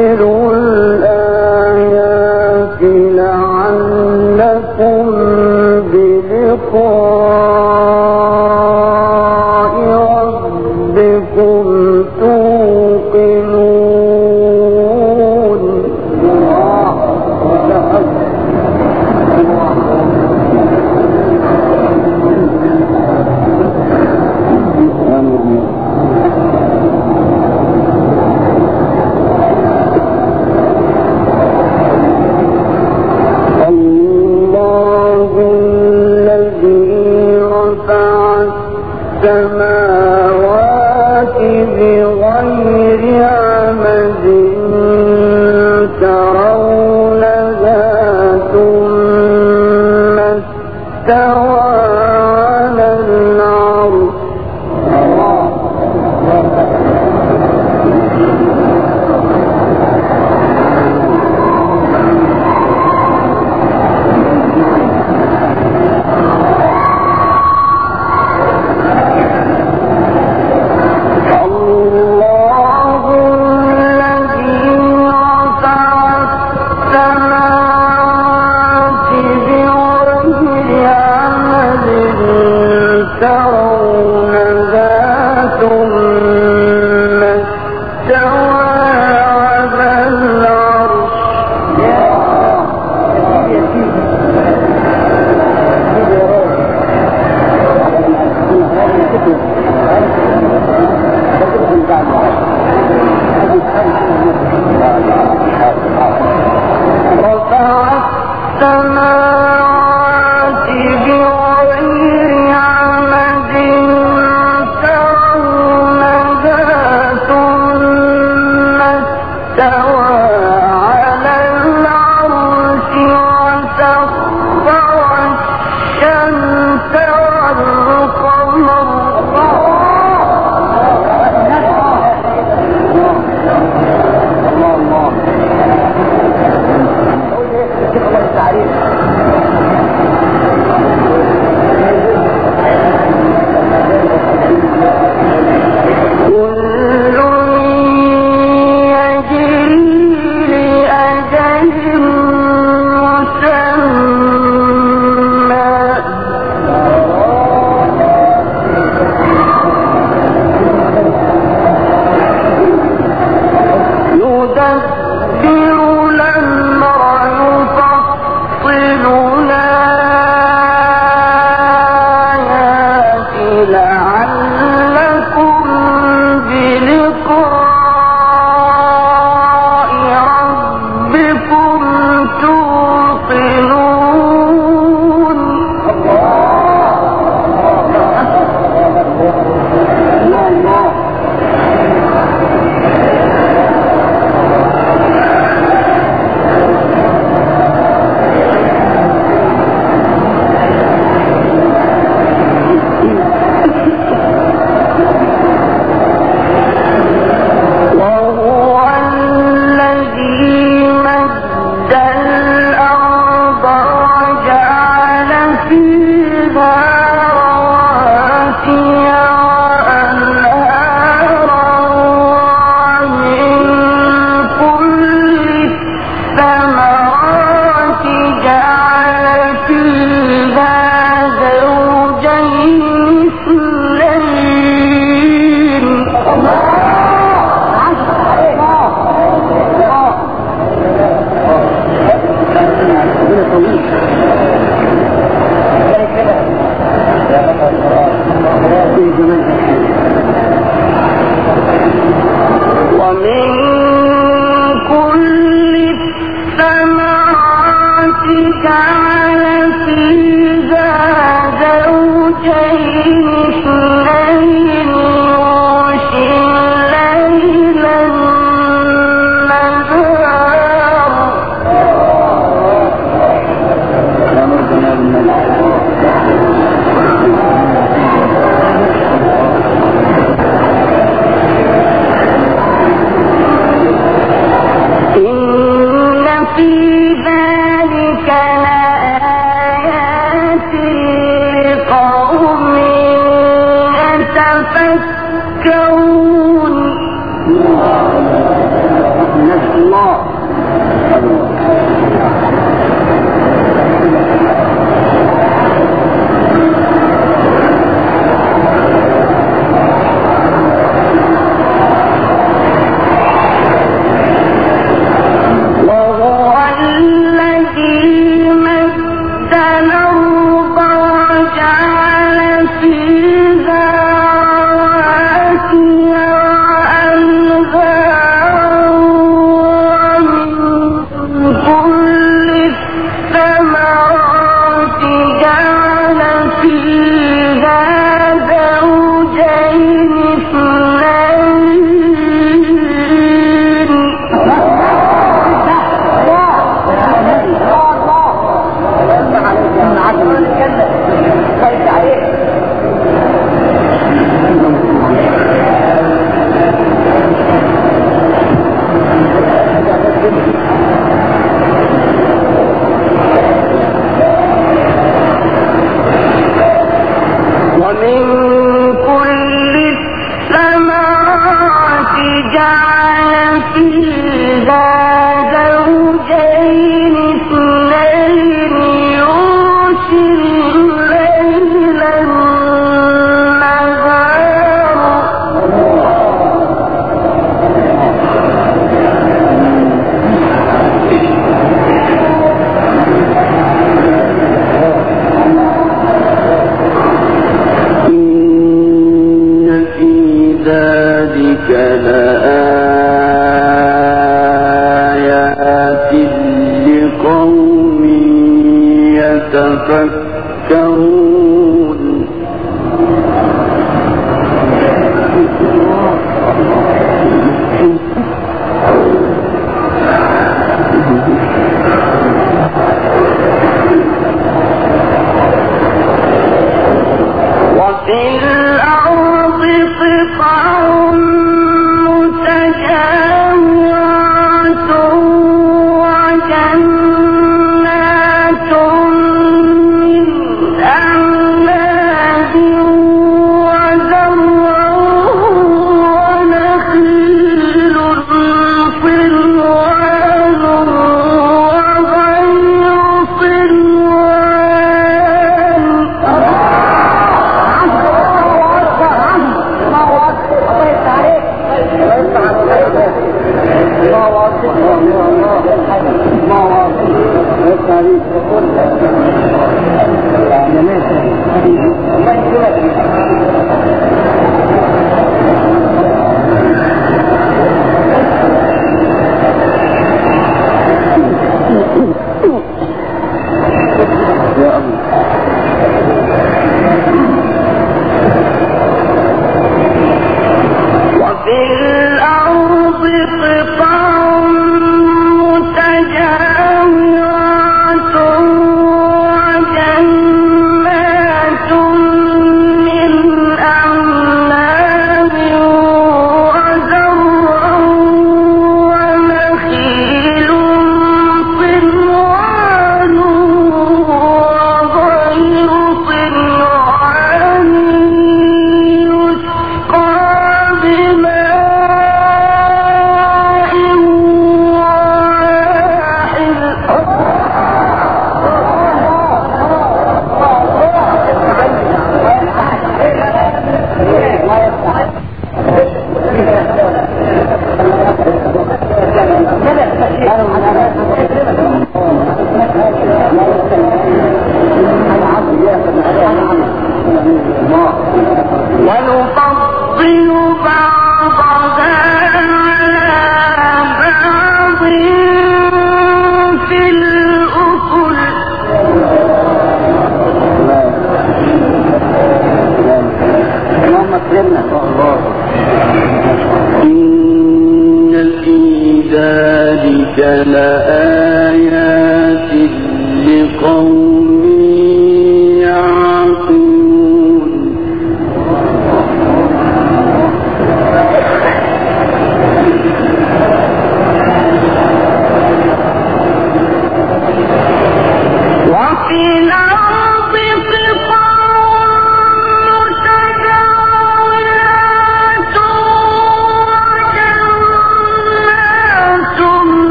يفصل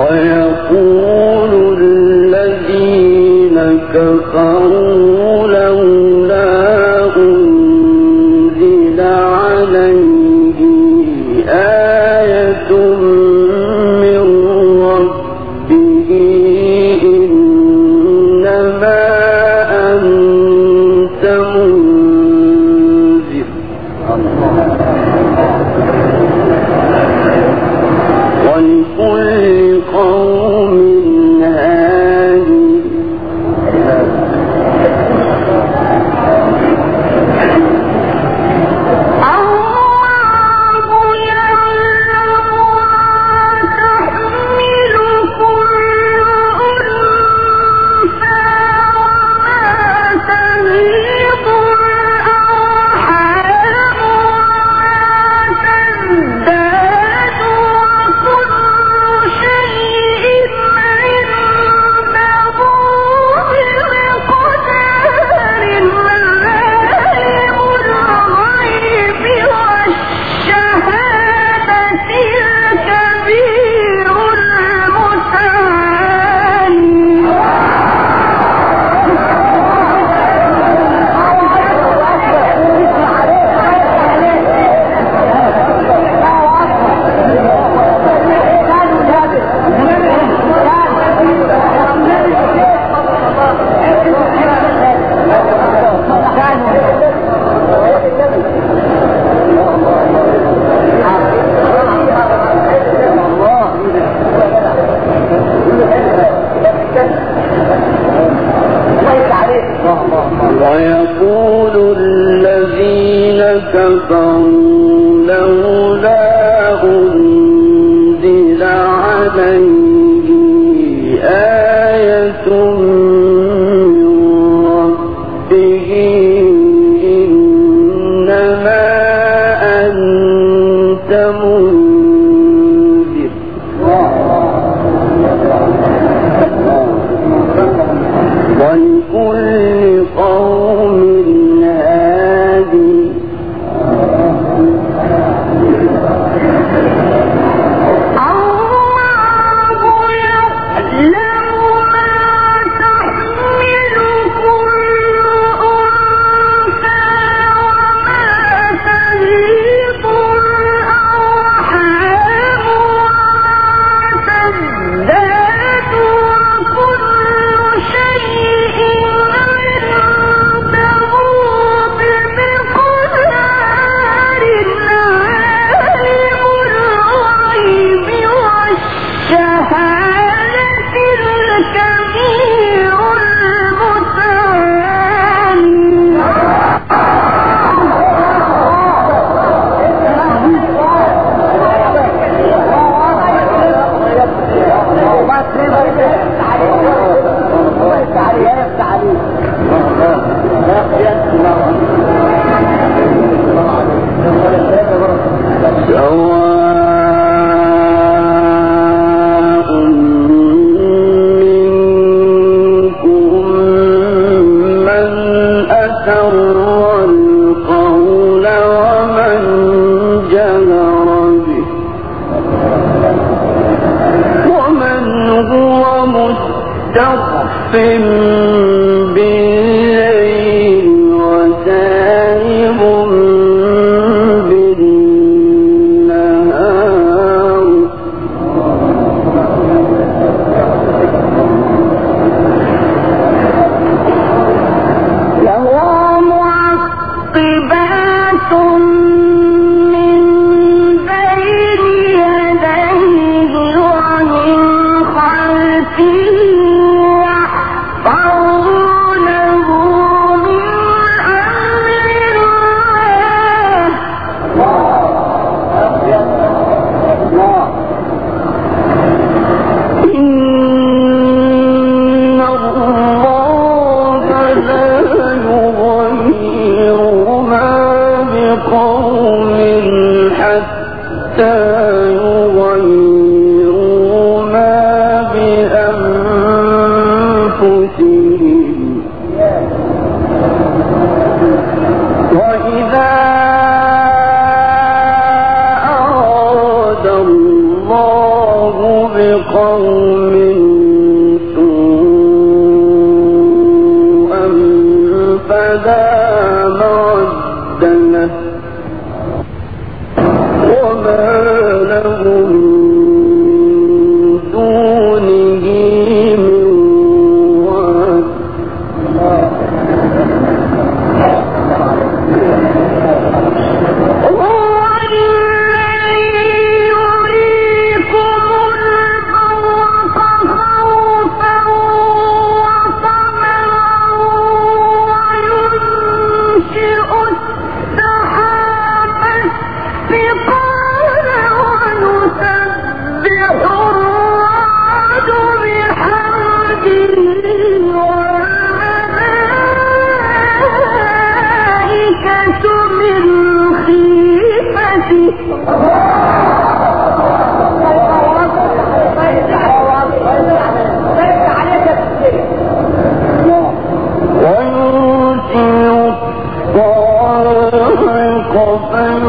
ويقول الذين كفروا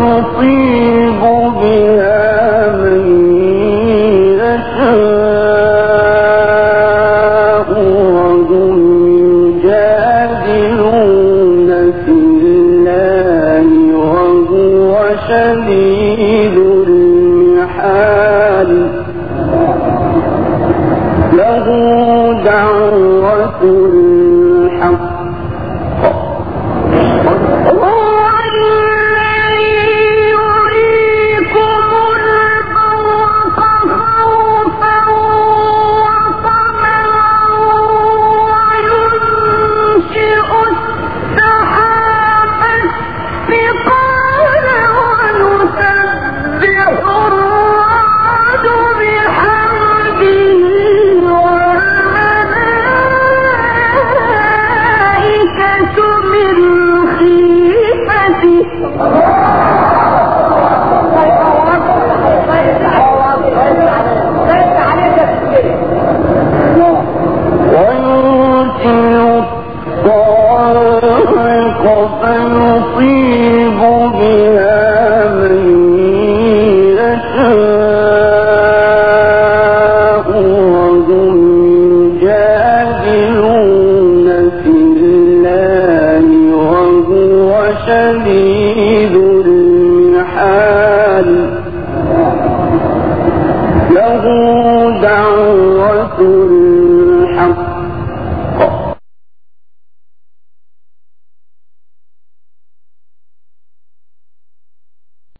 فيصيب بها